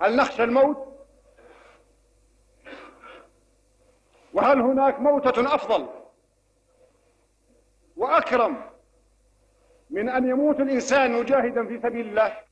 هل نخشى الموت؟ وهل هناك موتة أفضل وأكرم من أن يموت الإنسان مجاهدا في سبيل الله؟